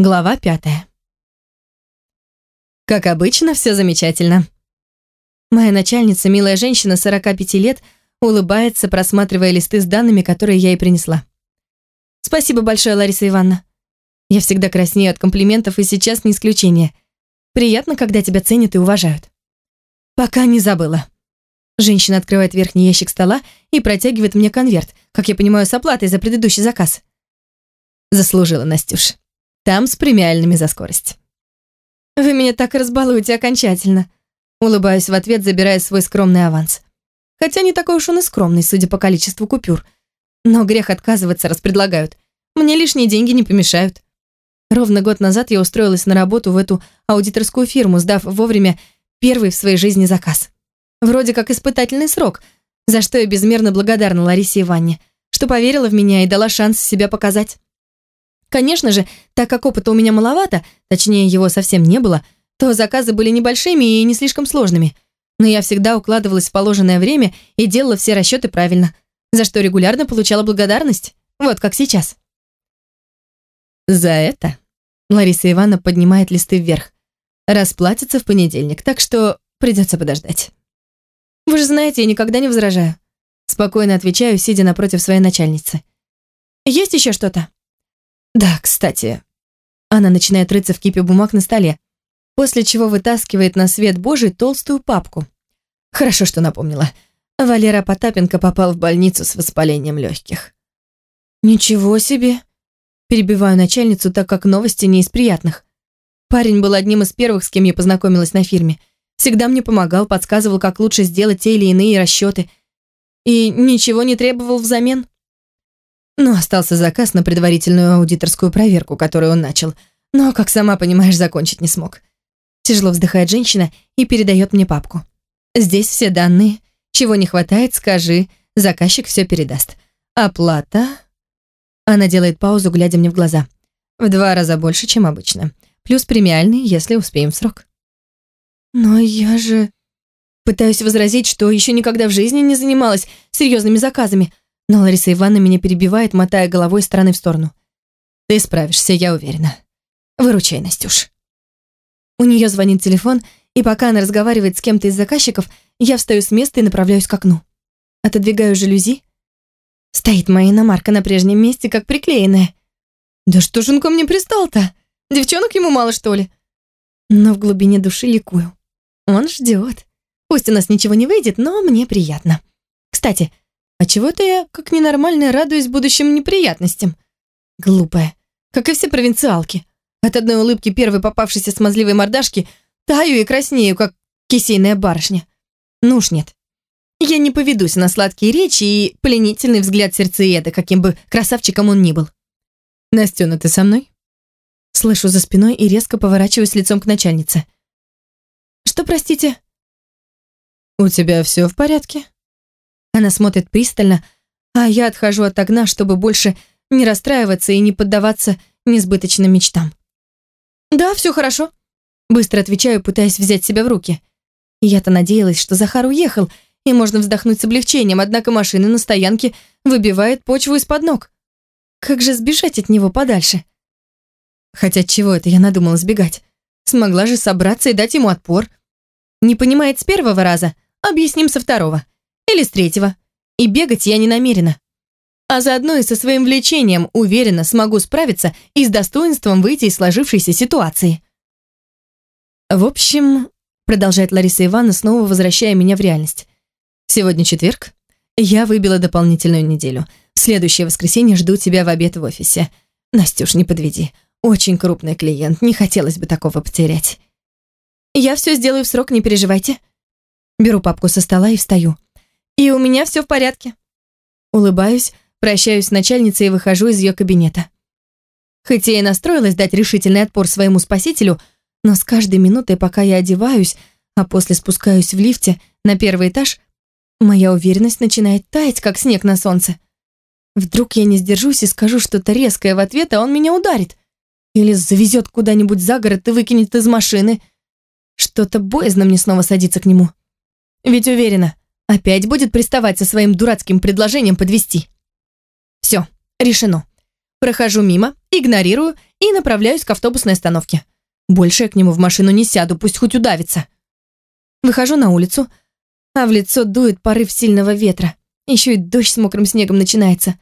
Глава пятая. Как обычно, все замечательно. Моя начальница, милая женщина 45 лет, улыбается, просматривая листы с данными, которые я ей принесла. Спасибо большое, Лариса Ивановна. Я всегда краснею от комплиментов, и сейчас не исключение. Приятно, когда тебя ценят и уважают. Пока не забыла. Женщина открывает верхний ящик стола и протягивает мне конверт, как я понимаю, с оплатой за предыдущий заказ. Заслужила, Настюш. Там с премиальными за скорость. Вы меня так разбалуете окончательно. Улыбаюсь в ответ, забирая свой скромный аванс. Хотя не такой уж он и скромный, судя по количеству купюр. Но грех отказываться, раз предлагают. Мне лишние деньги не помешают. Ровно год назад я устроилась на работу в эту аудиторскую фирму, сдав вовремя первый в своей жизни заказ. Вроде как испытательный срок, за что я безмерно благодарна Ларисе Ивановне, что поверила в меня и дала шанс себя показать. Конечно же, так как опыта у меня маловато, точнее его совсем не было, то заказы были небольшими и не слишком сложными. Но я всегда укладывалась в положенное время и делала все расчеты правильно, за что регулярно получала благодарность, вот как сейчас. За это Лариса Ивановна поднимает листы вверх. Расплатится в понедельник, так что придется подождать. Вы же знаете, я никогда не возражаю. Спокойно отвечаю, сидя напротив своей начальницы. Есть еще что-то? Да, кстати. Она начинает рыться в кипе бумаг на столе, после чего вытаскивает на свет Божий толстую папку. Хорошо, что напомнила. Валера Потапенко попал в больницу с воспалением легких. Ничего себе. Перебиваю начальницу, так как новости не из приятных. Парень был одним из первых, с кем я познакомилась на фирме. Всегда мне помогал, подсказывал, как лучше сделать те или иные расчеты. И ничего не требовал взамен. Но остался заказ на предварительную аудиторскую проверку, которую он начал. Но, как сама понимаешь, закончить не смог. Тяжело вздыхает женщина и передает мне папку. Здесь все данные. Чего не хватает, скажи. Заказчик все передаст. Оплата... Она делает паузу, глядя мне в глаза. В два раза больше, чем обычно. Плюс премиальный, если успеем в срок. Но я же... Пытаюсь возразить, что еще никогда в жизни не занималась серьезными заказами, но Лариса Ивановна меня перебивает, мотая головой стороны в сторону. Ты справишься, я уверена. Выручай, Настюш. У нее звонит телефон, и пока она разговаривает с кем-то из заказчиков, я встаю с места и направляюсь к окну. Отодвигаю жалюзи. Стоит моя иномарка на прежнем месте, как приклеенная. Да что же он ко мне пристал-то? Девчонок ему мало, что ли? Но в глубине души ликую. Он ждет. Пусть у нас ничего не выйдет, но мне приятно. Кстати, а чего-то я, как ненормальная, радуюсь будущим неприятностям. Глупая, как и все провинциалки. От одной улыбки первой попавшейся смазливой мордашки таю и краснею, как кисейная барышня. Ну уж нет. Я не поведусь на сладкие речи и пленительный взгляд сердцееда, каким бы красавчиком он ни был. «Настена, ты со мной?» Слышу за спиной и резко поворачиваюсь лицом к начальнице. «Что, простите?» «У тебя все в порядке?» Она смотрит пристально, а я отхожу от окна, чтобы больше не расстраиваться и не поддаваться несбыточным мечтам. «Да, все хорошо», — быстро отвечаю, пытаясь взять себя в руки. Я-то надеялась, что Захар уехал, и можно вздохнуть с облегчением, однако машина на стоянке выбивает почву из-под ног. Как же сбежать от него подальше? Хотя чего это я надумала сбегать? Смогла же собраться и дать ему отпор. Не понимает с первого раза, объясним со второго. Или с третьего. И бегать я не намерена. А заодно и со своим влечением уверенно смогу справиться и с достоинством выйти из сложившейся ситуации. В общем, продолжает Лариса Ивановна, снова возвращая меня в реальность. Сегодня четверг. Я выбила дополнительную неделю. следующее воскресенье жду тебя в обед в офисе. Настюш, не подведи. Очень крупный клиент, не хотелось бы такого потерять. Я все сделаю в срок, не переживайте. Беру папку со стола и встаю. И у меня все в порядке. Улыбаюсь, прощаюсь с начальницей и выхожу из ее кабинета. Хоть я и настроилась дать решительный отпор своему спасителю, но с каждой минутой, пока я одеваюсь, а после спускаюсь в лифте на первый этаж, моя уверенность начинает таять, как снег на солнце. Вдруг я не сдержусь и скажу что-то резкое в ответ, а он меня ударит. Или завезет куда-нибудь за город и выкинет из машины. Что-то боязно мне снова садиться к нему. Ведь уверена, опять будет приставать со своим дурацким предложением подвести. Все, решено. Прохожу мимо, игнорирую и направляюсь к автобусной остановке. Больше я к нему в машину не сяду, пусть хоть удавится. Выхожу на улицу, а в лицо дует порыв сильного ветра. Еще и дождь с мокрым снегом начинается.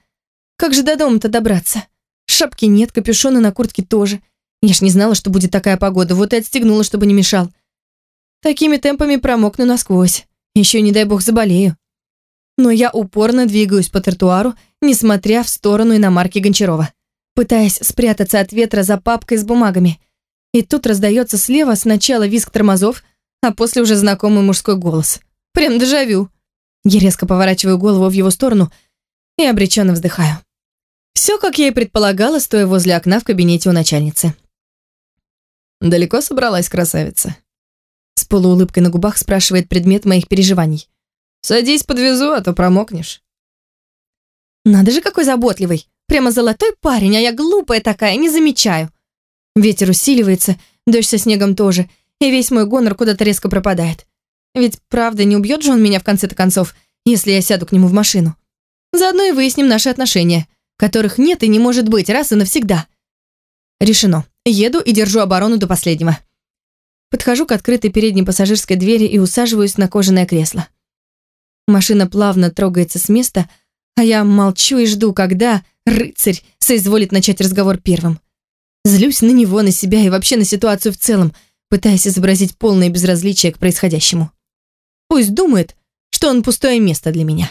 Как же до дома-то добраться? Шапки нет, капюшона на куртке тоже. Я ж не знала, что будет такая погода, вот и отстегнула, чтобы не мешал. Такими темпами промокну насквозь. Еще, не дай бог, заболею. Но я упорно двигаюсь по тротуару, несмотря в сторону иномарки Гончарова, пытаясь спрятаться от ветра за папкой с бумагами. И тут раздается слева сначала визг тормозов, а после уже знакомый мужской голос. Прям дежавю. Я резко поворачиваю голову в его сторону и обреченно вздыхаю. Все, как я и предполагала, стоя возле окна в кабинете у начальницы. «Далеко собралась красавица?» С полуулыбкой на губах спрашивает предмет моих переживаний. «Садись, подвезу, а то промокнешь». Надо же, какой заботливый. Прямо золотой парень, а я глупая такая, не замечаю. Ветер усиливается, дождь со снегом тоже, и весь мой гонор куда-то резко пропадает. Ведь правда не убьет же он меня в конце-то концов, если я сяду к нему в машину. Заодно и выясним наши отношения, которых нет и не может быть раз и навсегда. Решено. Еду и держу оборону до последнего. Подхожу к открытой передней пассажирской двери и усаживаюсь на кожаное кресло. Машина плавно трогается с места, а я молчу и жду, когда рыцарь соизволит начать разговор первым. Злюсь на него, на себя и вообще на ситуацию в целом, пытаясь изобразить полное безразличие к происходящему. Пусть думает, что он пустое место для меня.